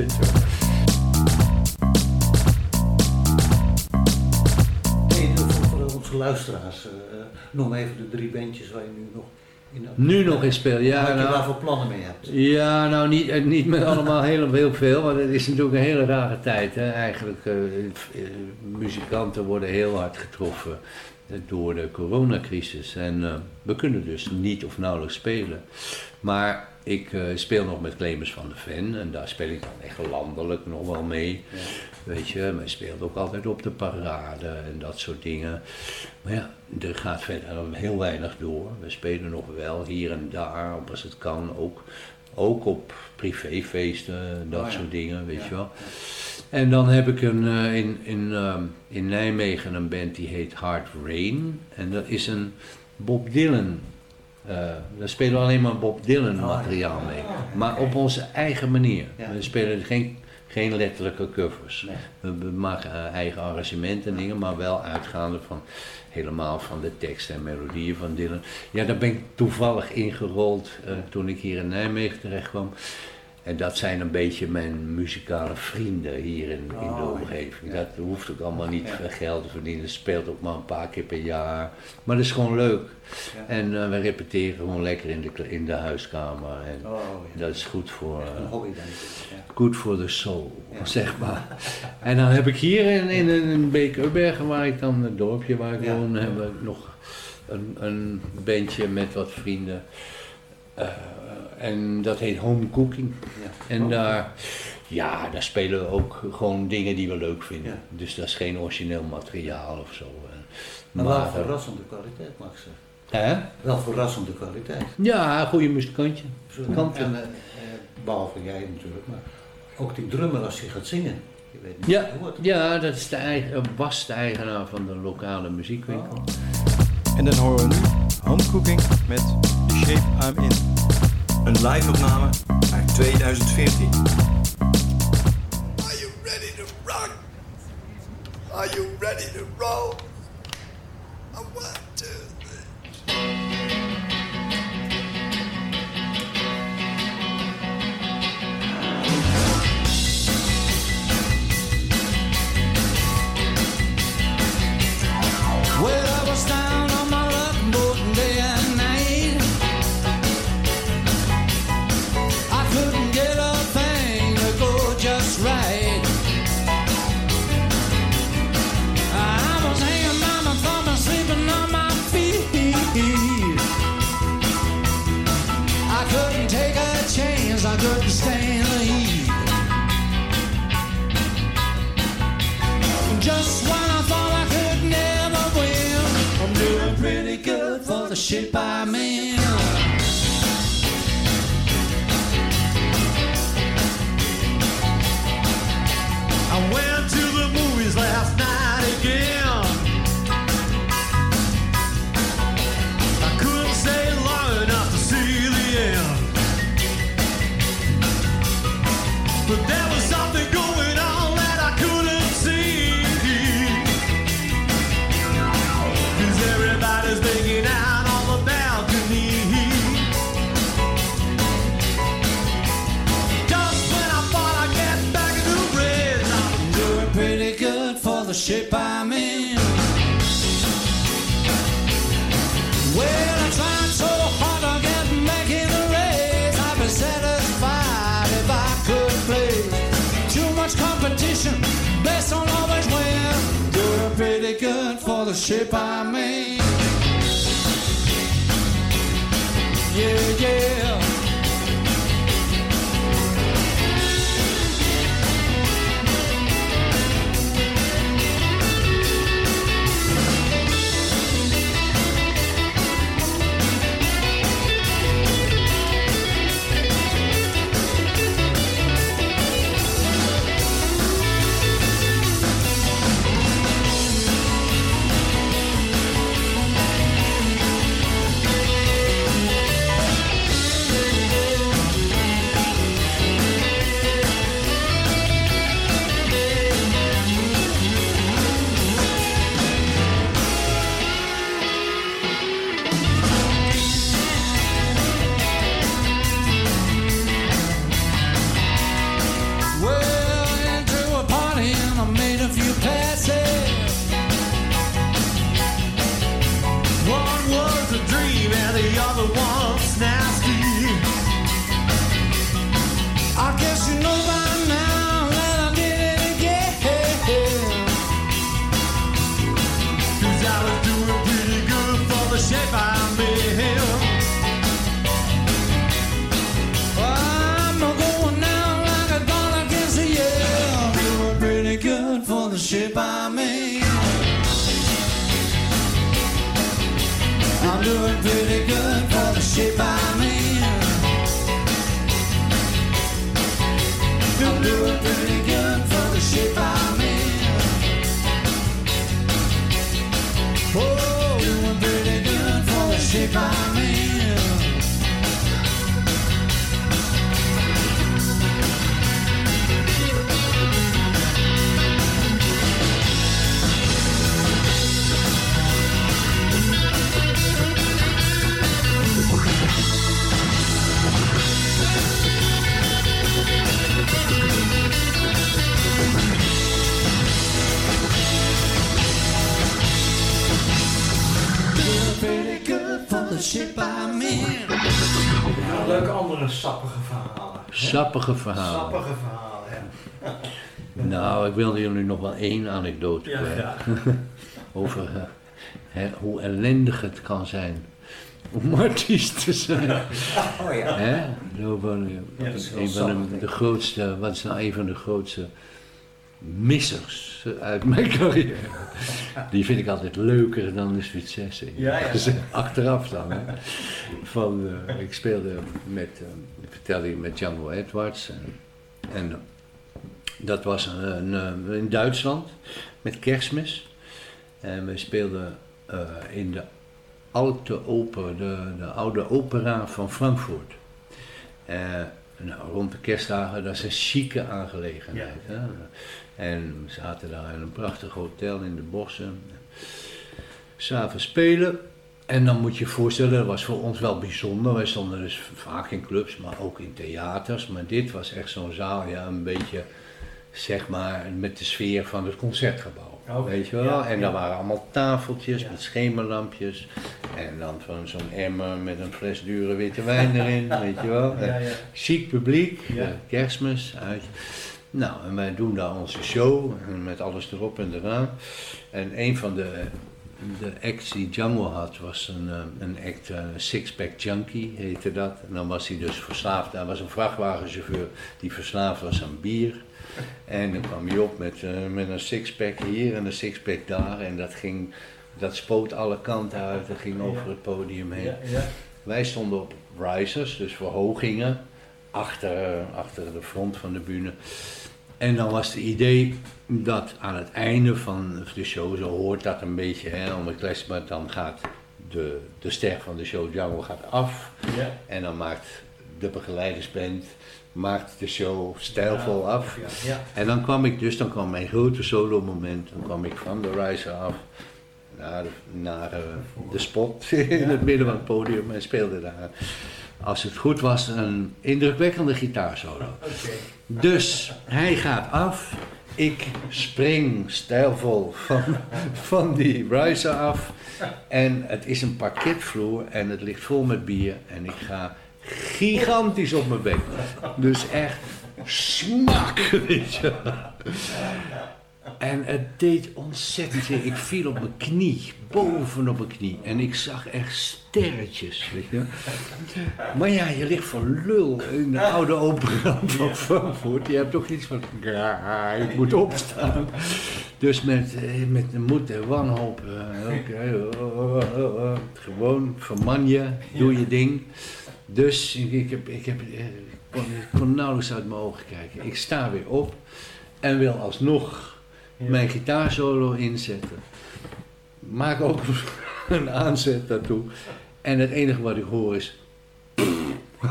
I: Nee, voor, voor onze luisteraars, eh, noem even de drie bandjes waar je nu nog
K: Nu nog in spelen, ja.
I: Wat je
K: nou-
I: daarvoor plannen mee hebt.
K: Ja, nou niet, eh, niet met allemaal heel, heel veel, want het is natuurlijk een hele rare tijd. Hè? Eigenlijk, eh, muzikanten worden heel hard getroffen door de coronacrisis. En we kunnen dus niet of nauwelijks spelen. Maar ik speel nog met Clemens van de Ven en daar speel ik dan echt landelijk nog wel mee. Weet je, maar speelt ook altijd op de parade en dat soort dingen. Maar ja, er gaat verder heel weinig door. We spelen nog wel hier en daar, op als het kan, ook, ook op privéfeesten, dat
I: Oh ja.
K: soort dingen, weet
I: Ja.
K: je wel. En dan heb ik een, eh, in, in, ehm, in Nijmegen een band die heet Hard Rain. En dat is een Bob Dylan. eh daar spelen we alleen maar Bob Dylan materiaal mee. Maar op onze eigen manier. We spelen geen, geen letterlijke covers. We, maken eigen arrangementen en dingen, maar wel uitgaande van helemaal van de teksten en melodieën van Dylan. Ja, daar ben ik toevallig ingerold eh, toen ik hier in Nijmegen terecht kwam. En dat zijn een beetje mijn muzikale vrienden hier in, in de omgeving. Dat hoeft ook allemaal niet veel geld te verdienen. Het speelt ook maar een paar keer per jaar. Maar dat is gewoon leuk. En eh, we repeteren gewoon lekker in de, in de huiskamer. En dat is goed voor.
I: Ja.
K: good for the soul, zeg maar. En dan heb ik hier in, in, in Beek-Ubbergen, waar ik dan, het dorpje waar ik woon, heb ik nog een, een bandje met wat vrienden. Eh, en dat heet Home Cooking. En daar, ja, daar spelen we ook gewoon dingen die we leuk vinden. Dus dat is geen origineel materiaal of zo. eh.
I: Maar wel verrassende kwaliteit, mag ik zeggen.
K: Hè?
I: Wel verrassende kwaliteit.
K: Ja, een goede muzikantje.
I: En, eh, eh, behalve jij natuurlijk, maar ook die drummer als hij gaat zingen. Je weet niet
K: Ja,
I: hoort.
K: ja, dat is de eigen, was de eigenaar van de lokale muziekwinkel.
J: En dan horen we nu Home Cooking met The Shape I'm In.
O: Een live-opname uit 2014.
P: Are you ready to roll?
Q: For the good for the ship I'm in. Yeah, yeah. I was doing pretty good for the shape I'm in. I'm going down like a against the. Doing pretty good for the shape I'm in. I'm doing pretty good for the shape I'm in. Doing pretty good for the shape I'm in. For the shape the shape I'm in.
N: Ja, leuke andere sappige verhalen. hè?
K: Sappige verhalen.
N: Sappige verhalen, ja.
K: Nou, ik wilde jullie nog wel één anekdote
N: Ja.
K: Over eh, hè, hoe ellendig het kan zijn om artiest te zijn.
R: Oh ja.
K: Hè? Zo van, eh,
R: Ja,
K: een van de, de grootste, wat is nou een van de grootste missers uit mijn carrière. Die vind ik altijd leuker dan de successen.
N: Ja, ja.
K: Achteraf dan. Hè. Van, eh, ik speelde met, eh, ik vertelde je, met Django Edwards. En, en eh, dat was een, een, in Duitsland met kerstmis. En we speelden eh, in de Alte Oper, de, de oude opera van Frankfurt. Nou, rond de kerstdagen, dat is een chique aangelegenheid. Hè? En we zaten daar in een prachtig hotel in de bossen. S'avonds spelen. En dan moet je je voorstellen, dat was voor ons wel bijzonder. Wij stonden dus vaak in clubs, maar ook in theaters. Maar dit was echt zo'n zaal, ja, een beetje, zeg maar, met de sfeer van het concertgebouw.
N: Oké,
K: Weet je wel?
N: ja,
K: en
N: ja.
K: daar waren allemaal tafeltjes met schemerlampjes. En dan van zo'n emmer met een fles dure witte wijn erin, weet je wel.
N: Ja, ja.
K: Chic publiek,
N: Ja.
K: eh, kerstmis, uit. Nou, en wij doen daar onze show, met alles erop en eraan. En een van de, de acts die Django had, was een, eh, een act, eh, Six-Pack Junkie heette dat. En dan was hij dus verslaafd, hij was een vrachtwagenchauffeur die verslaafd was aan bier. En dan kwam hij op met, eh, met een sixpack hier en een sixpack daar. En dat ging, dat spoot alle kanten uit, dat ging over het podium heen.
N: Ja, ja.
K: Wij stonden op risers, dus verhogingen, achter, achter de front van de bühne. En dan was het idee dat aan het einde van de show, zo hoort dat een beetje, hè, om het maar dan gaat de, de ster van de show, Django, gaat af.
N: Ja.
K: En dan maakt de begeleidersband maakt de show stijlvol af.
N: ja, ja.
K: En dan kwam ik dus, dan kwam mijn grote solo moment, dan kwam ik van de riser af naar, de, naar eh, de spot in het midden van het podium en speelde daar, als het goed was, een indrukwekkende gitaarsolo. Dus hij gaat af Ik spring stijlvol van, van die riser af. En het is een parketvloer en het ligt vol met bier. En ik ga gigantisch op mijn bek. Dus echt smak, weet je. En het deed ontzettend zeer. Ik viel op mijn knie, bovenop mijn knie. En ik zag echt sterretjes, weet je. Maar ja, je ligt voor lul in de oude opera van Frankfurt. Je hebt toch iets van, ja, ik moet opstaan. Dus met, eh, met de moed en wanhoop, eh, oké, oh, oh, oh, gewoon verman je, doe je ding. Dus ik, heb, ik, heb, eh, ik, kon, ik kon nauwelijks uit mijn ogen kijken. Ik sta weer op en wil alsnog mijn gitaarsolo inzetten. Maak ook een aanzet daartoe. En het enige wat ik hoor is...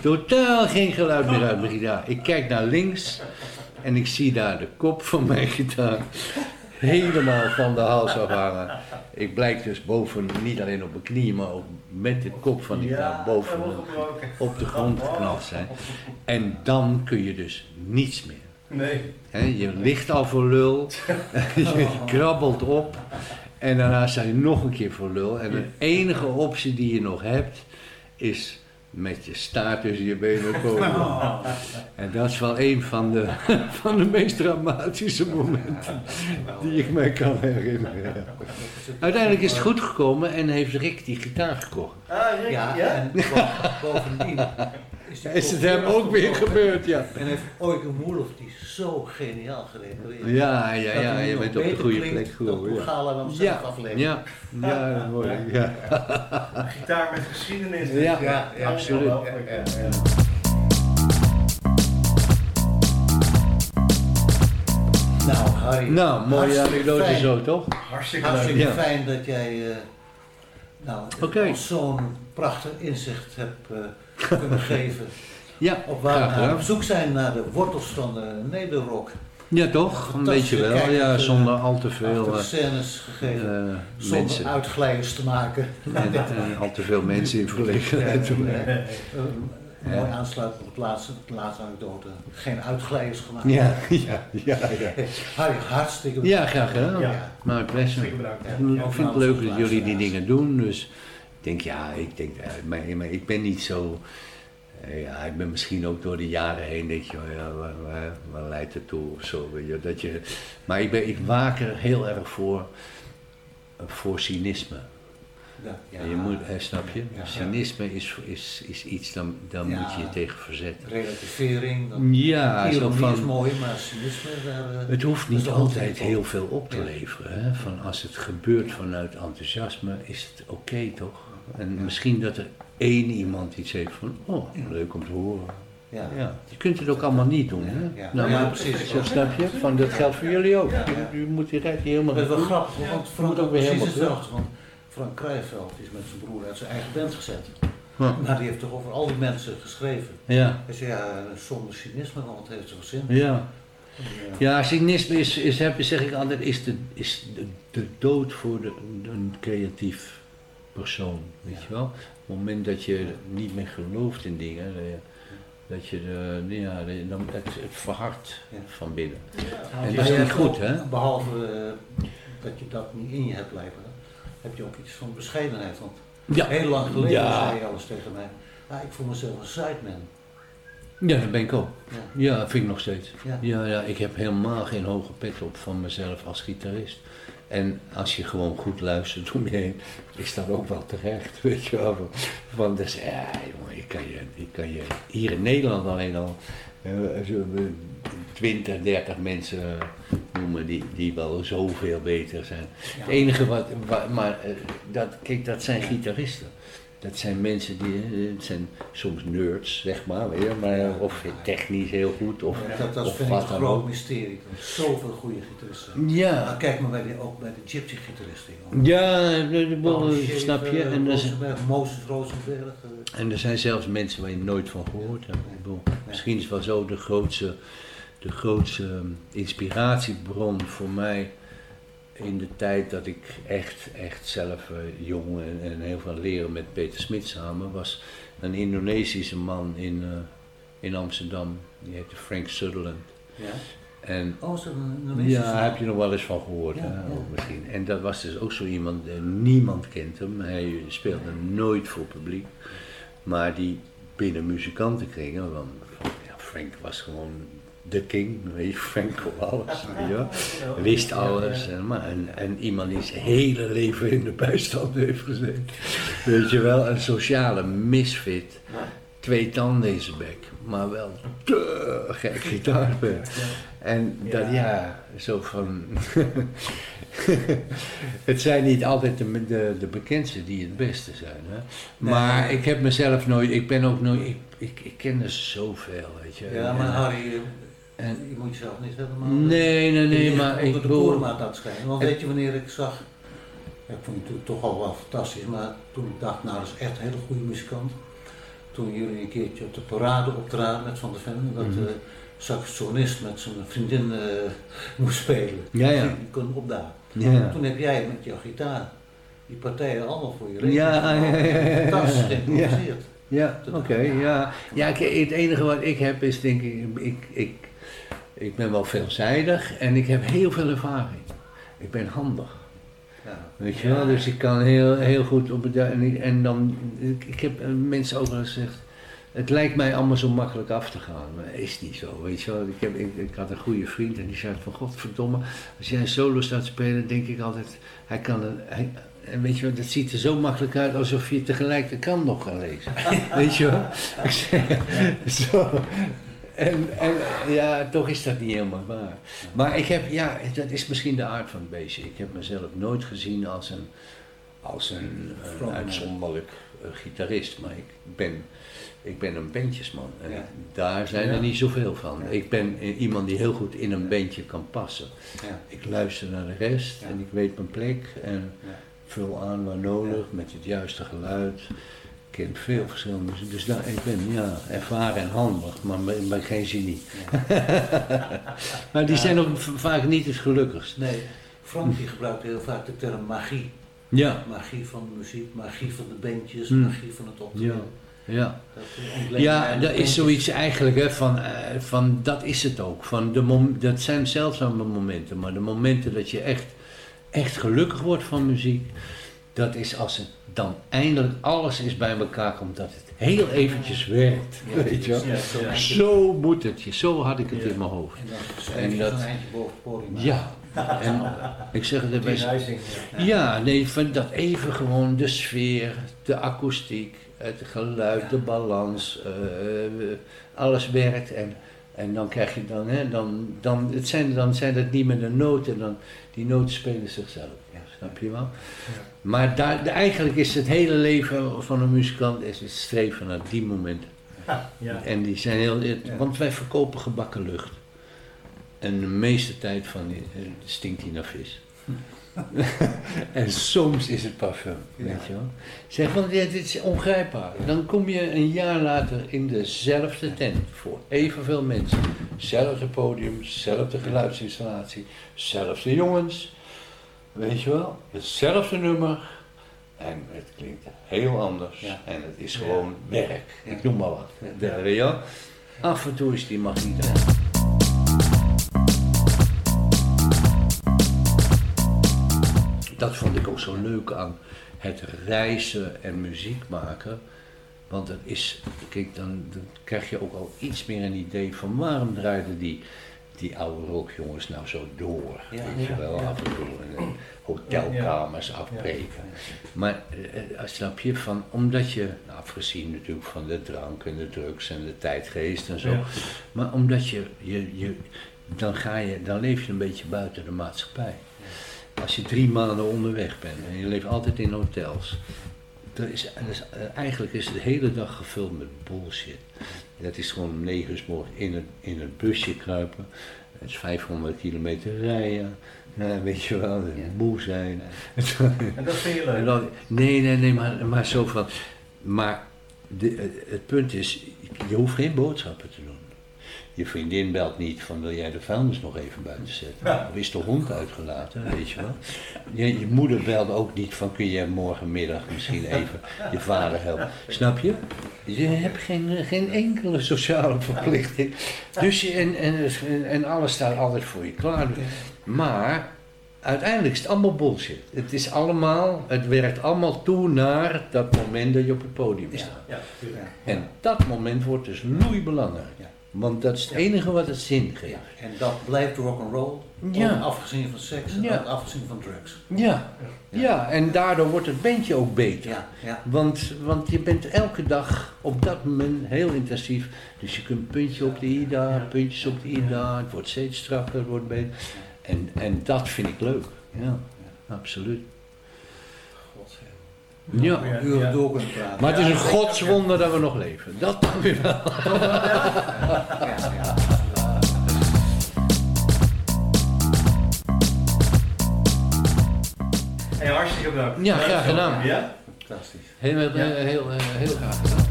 K: Totaal geen geluid meer uit mijn gitaar. Ik kijk naar links en ik zie daar de kop van mijn gitaar helemaal van de hals afhangen. Ik blijk dus boven, niet alleen op mijn knieën, maar ook met de kop van die gitaar boven op de grond geknald zijn. En dan kun je dus niets meer.
N: Nee.
K: Je ligt al voor lul, je krabbelt op en daarna sta je nog een keer voor lul. En de enige optie die je nog hebt is met je staart tussen je benen komen. En dat is wel een van de, van de meest dramatische momenten die ik mij kan herinneren. Uiteindelijk is het goed gekomen en heeft Rick die gitaar gekocht.
N: Ah, Rick,
I: Ja,
N: ja?
I: en bo- bovendien is,
K: Is het
I: ook
K: hem ook weer gebeurd, ja.
I: En heeft Oike Moelof die zo geniaal gerepareerd.
K: Ja, ja, ja, je bent op de goede plek gekomen, ja.
I: Gala dan zelf
K: Ja,
I: afleveren.
K: ja, ja, dat hoor ik, ja.
N: Gitaar met geschiedenis.
K: Ja,
N: ja, ja,
K: absoluut.
N: ongelooflijk, ja, ja.
I: Nou, Harry.
K: Nou, mooie anekdote zo, toch?
N: Hartstikke
I: Hartstikke
K: leuk. Ja.
I: fijn dat jij eh, nou, ons zo'n prachtig inzicht hebt eh, kunnen geven.
K: Ja,
I: Op waar we op zoek zijn naar de wortels van de nederrock.
K: Ja, toch? Een beetje wel, ja,
I: Kijk,
K: zonder
I: eh,
K: al te veel eh,
I: scènes gegeven.
K: eh,
I: zonder
K: mensen.
I: uitglijders te maken.
K: En, en al te veel mensen in verlegenheid te
I: eh,
K: Ja.
I: Mooi aansluiten op het laatste, de laatste anekdote. Geen uitglijders gemaakt.
K: Ja, ja, ja, ja.
I: Harry, hartstikke
K: Ja, graag gedaan.
I: Ja.
K: Maar plezier.
I: Bedankt.
K: Ik vind het leuk dat jullie die dingen doen. Dus denk, ja, ik denk, eh, maar, maar ik ben niet zo. eh, Ja, ik ben misschien ook door de jaren heen, denk je, oh ja, waar, waar, waar leidt het toe of zo. Weet je, dat je, maar ik, ben, ik waak er heel erg voor, eh, voor cynisme.
I: Ja, ja.
K: Je moet, snap je?
I: Ja.
K: Cynisme is, is, is iets, dan, dan moet je je tegen verzetten.
I: Relativering. dan-
K: Ja, zo
I: Ironie
K: van-
I: is mooi, maar cynisme, daar...
K: Het hoeft niet altijd
I: op.
K: heel veel op te leveren. Hè? Van als het gebeurt vanuit enthousiasme, is het oké toch? En misschien dat er één iemand iets heeft van, oh, leuk om te horen.
I: Ja.
K: Je kunt het ook allemaal niet doen. Hè?
I: Ja.
K: Nou,
I: Ja,
K: maar
I: precies.
K: Zo snap je? Van, dat geldt voor jullie ook.
I: Ja.
K: Je, je moet die recht helemaal
I: Dat is wel
K: doen.
I: grappig, want Frank
K: ook weer helemaal
I: hetzelfde. Want Frank Krijveld is met zijn broer uit zijn eigen band gezet.
K: Ja.
I: Maar die heeft toch over al die mensen geschreven.
K: Ja.
I: Hij zei, ja, zonder cynisme, want het heeft zoveel zin.
K: Ja. Ja, cynisme is, is heb, zeg ik altijd, is de, is de, de dood voor de, een creatief persoon. Weet je wel? Op het moment dat je niet meer gelooft in dingen, dat je, dat je de, ja, de- dan, het, het verhardt van binnen. En
I: En
K: dat is niet goed, hè?
I: Behalve eh, dat je dat niet in je hebt blijven, heb je ook iets van bescheidenheid. Want
K: Ja.
I: heel lang geleden
K: Ja.
I: zei je alles tegen mij. Ja, ik voel mezelf een sideman.
K: Ja, dat ben ik ook.
I: Ja.
K: Ja, dat vind ik nog steeds.
I: Ja.
K: Ja. Ja, ik heb helemaal geen hoge pet op van mezelf als gitarist. En als je gewoon goed luistert om je heen, is dat ook wel terecht, weet je wel. Van, dus, ja, jongen, ik kan je, ik kan je hier in Nederland alleen al eh, 20, 30 mensen noemen die, die wel zoveel beter zijn. Het enige wat, wa- maar eh, dat, kijk, dat zijn gitaristen. Dat zijn mensen die, het zijn soms nerds, zeg maar, weet je, maar of technisch heel goed, of,
I: dat dat
K: of
I: vind ik
K: wat
I: een
K: dan
I: groot
K: ook.
I: mysterie. Er zoveel goede gitaristen.
K: Ja.
I: Maar kijk maar bij de, ook bij de gypsy gitaristen.
K: Ja, de- de-
I: Paul
K: snap je? En,
I: Mozes Rosenberg. eh,
K: en er zijn zelfs mensen waar je nooit van gehoord hebt. Misschien is wel zo de grootste, de grootste ehm, inspiratiebron voor mij in de tijd dat ik echt, echt zelf eh, jong en, en heel veel leren met Peter Smit samen was een Indonesische man in, eh, in Amsterdam. Die heette Frank Sutherland.
I: Ja.
K: En,
I: Oh,
K: ja, heb je nog wel eens van gehoord,
I: Ja,
K: hè,
I: ja.
K: ook misschien. En dat was dus ook zo iemand, eh, niemand kent hem. Hij speelde nooit voor publiek. Maar die binnen muzikantenkringen, want ja, Frank was gewoon de king, kon alles, wel. wist alles. En, maar, en, en iemand die zijn hele leven in de bijstand heeft gezeten. Weet je wel, een sociale misfit. Twee tanden in zijn bek, maar wel te gek. En dat, ja, zo van... het zijn niet altijd de, de, de bekendste die het beste zijn. Hè? Maar
I: Nee.
K: ik heb mezelf nooit, ik ben ook nooit, ik, ik, ik ken er zoveel, weet je.
I: Ja, maar Harry,
K: en-
I: je moet jezelf niet helemaal...
K: Nee, nee, nee,
I: je
K: maar ik
I: de koormaat laten schijnen. Want weet je wanneer ik zag... Ja, ik vond je toen toch al wel fantastisch, maar toen ik dacht, nou dat is echt een hele goede muzikant. Toen jullie een keertje op de parade optraden met Van der Ven, dat
K: Mhm.
I: de saxofonist met zijn vriendin eh, moest spelen.
K: Ja, ja.
I: Die kon opdagen.
K: Ja.
I: Toen heb jij met jouw gitaar die partijen allemaal voor je rekening
K: Ja, ja, ja, ja, ja.
I: Fantastisch
K: Ja.
I: geïmproviseerd.
K: Ja, oké, ja. Ja, kijk, het enige wat ik heb is denk ik, ik, ik, ik ben wel veelzijdig en ik heb heel veel ervaring. Ik ben handig.
I: Ja.
K: Weet je wel, dus ik kan heel, heel goed op het... En, dan, ik, ik heb eh, mensen ook wel gezegd, het lijkt mij allemaal zo makkelijk af te gaan, maar is niet zo, weet je wel. Ik, heb, ik, ik had een goede vriend en die zei van, godverdomme, als jij een solo staat spelen, denk ik altijd, hij kan een... Hij, en weet je wel, dat ziet er zo makkelijk uit alsof je tegelijk de kant nog kan lezen. weet je wel? Zo. En, en ja, toch is dat niet helemaal waar. Maar ik heb, ja, dat is misschien de aard van het beestje. Ik heb mezelf nooit gezien als een, als een, een uitzonderlijk eh, gitarist. Maar ik ben, ik ben een bandjesman. En
I: Ja.
K: daar zijn er
I: Ja.
K: niet zoveel van. Ik ben eh, iemand die heel goed in een bandje kan passen.
I: Ja.
K: Ik luister naar de rest en ik weet mijn plek. En vul aan waar nodig met het juiste geluid. Ken veel verschillende muziek. Dus daar, ik ben ja, ervaren en handig, maar ben geen genie. maar die
I: Ja.
K: zijn ook v- vaak niet het gelukkigst.
I: Nee, Frank die gebruikt heel vaak de term magie.
K: Ja.
I: Magie van de muziek, magie van de bandjes,
K: Hmm.
I: magie van het optreden.
K: Ja. Ja.
I: Dat ontleent
K: Ja, dat is zoiets eigenlijk, hè, van, eh, van dat is het ook. Van de mom dat zijn zeldzame momenten, maar de momenten dat je echt, echt gelukkig wordt van muziek, dat is als het dan eindelijk alles is bij elkaar komt, dat het heel eventjes werkt.
I: Ja,
K: weet je wel.
I: ja, zo
K: moet het, je, zo had ik het in mijn hoofd.
I: En aan.
K: Ja, en ik zeg het
N: ja.
K: Nee, van dat even gewoon de sfeer, de akoestiek, het geluid, de balans, eh, alles werkt. En, en dan krijg je dan, hè, dan, dan, het zijn, dan zijn het niet meer de noten, dan, die noten spelen zichzelf. Snap je wel? Maar daar, eigenlijk is het hele leven van een muzikant is het streven naar die momenten.
N: Ja.
K: En die zijn heel, want wij verkopen gebakken lucht. En de meeste tijd van die, eh, stinkt hij naar vis. en soms is het parfum, weet je wel. Zeg, want dit is ongrijpbaar. Dan kom je een jaar later in dezelfde tent voor evenveel mensen. Zelfde podium, zelfde geluidsinstallatie, zelfde jongens. Weet je wel, hetzelfde nummer. En het klinkt heel anders. En het is gewoon werk. Ik noem maar wat. De, weet je wel? Af en toe is die magie er. Dat vond ik ook zo leuk aan het reizen en muziek maken. Want het is, kijk, dan, dan krijg je ook al iets meer een idee van waarom draaiden die, die oude rockjongens nou zo door.
I: Ja,
K: weet je
I: ja,
K: wel, af en toe hotelkamers afbreken. Maar eh, eh, snap je, van, omdat je, nou, afgezien natuurlijk van de drank en de drugs en de tijdgeest en zo, maar omdat je, je, je dan, ga je, dan leef je een beetje buiten de maatschappij. Als je drie maanden onderweg bent en je leeft altijd in hotels. Dat is, is, eh, eigenlijk is de hele dag gevuld met bullshit. Dat is gewoon om negen uur 's morgens in het, in het busje kruipen. Het is 500 kilometer rijden. Ja, weet je wel, moe zijn.
N: En dat vind je leuk?
K: Dan- nee, nee, nee, maar, maar zo van. Maar de, het punt is, je hoeft geen boodschappen te doen. Je vriendin belt niet van wil jij de vuilnis nog even buiten zetten? Of is de hond uitgelaten, weet je wel? Je, je moeder belt ook niet van kun jij morgenmiddag misschien even je vader helpen. Snap je? Je hebt geen, geen enkele sociale verplichting. Dus je, en, en, en alles staat altijd voor je klaar. Maar uiteindelijk is het allemaal bullshit. Het is allemaal, het werkt allemaal toe naar dat moment dat je op het podium staat.
I: Ja, tuurlijk.
K: En dat moment wordt dus loeibelangrijk. Want dat is het enige wat het zin geeft.
I: En dat blijft rock'n'roll,
K: Ja.
I: afgezien van seks en
K: Ja.
I: afgezien van drugs.
K: Ja. ja, en daardoor wordt het bandje ook beter.
I: ja.
K: Want, want je bent elke dag op dat moment heel intensief. Dus je kunt puntje op de ida, puntjes op de ida. Het wordt steeds strakker, het wordt beter. En, en dat vind ik leuk. Ja, absoluut. Ja.
I: Uren door kunnen praten.
K: Maar het is een godswonder dat we nog leven. Dat dan weer wel.
N: Hey, hartstikke bedankt.
K: Ja, graag gedaan.
N: Ja?
I: Fantastisch.
K: Heel, heel, heel, heel, heel graag gedaan.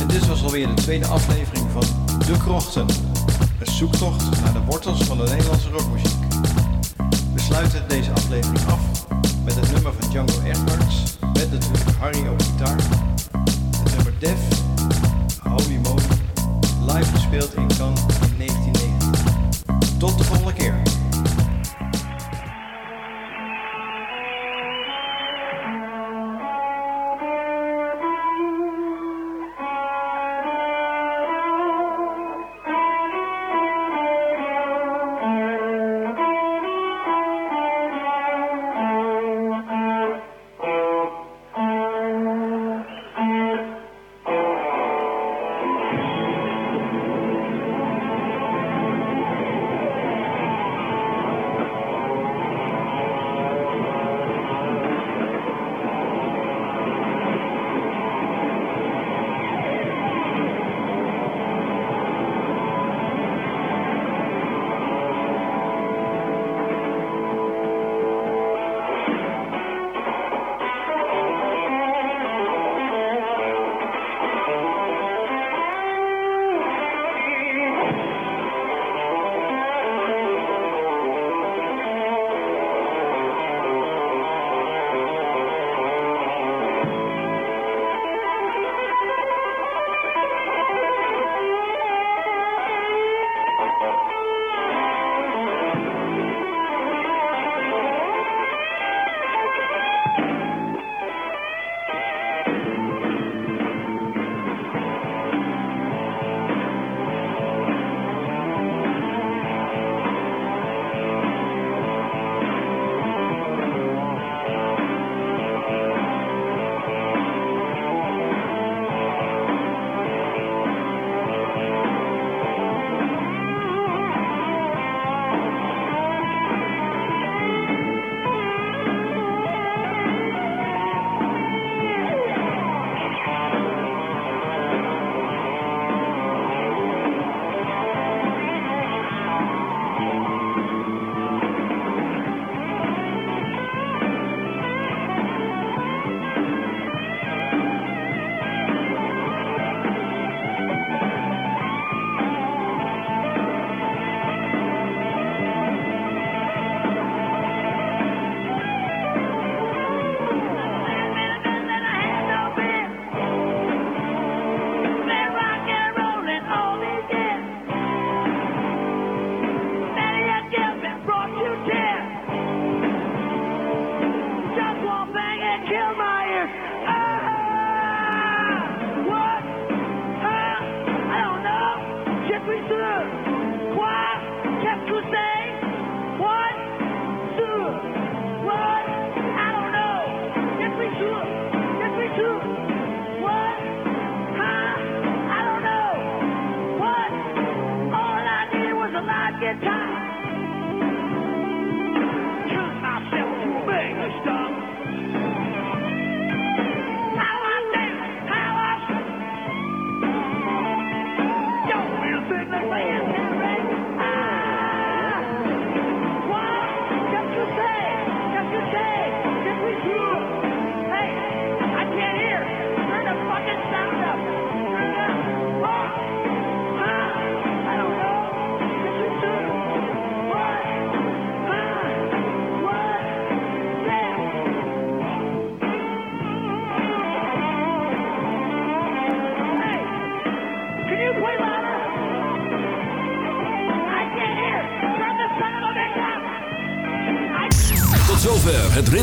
J: En dit was alweer de tweede aflevering van De Krochten. Een zoektocht naar de wortels van de Nederlandse rockmuziek. We sluiten deze aflevering af met het nummer van Django Edwards. Met natuurlijk Harry op gitaar. Het nummer Def, Holy Moly, live gespeeld in Cannes in 1990. Tot de volgende keer.